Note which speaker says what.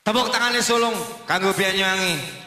Speaker 1: Tepuk tangannya sulung kanggo Banyuwangi.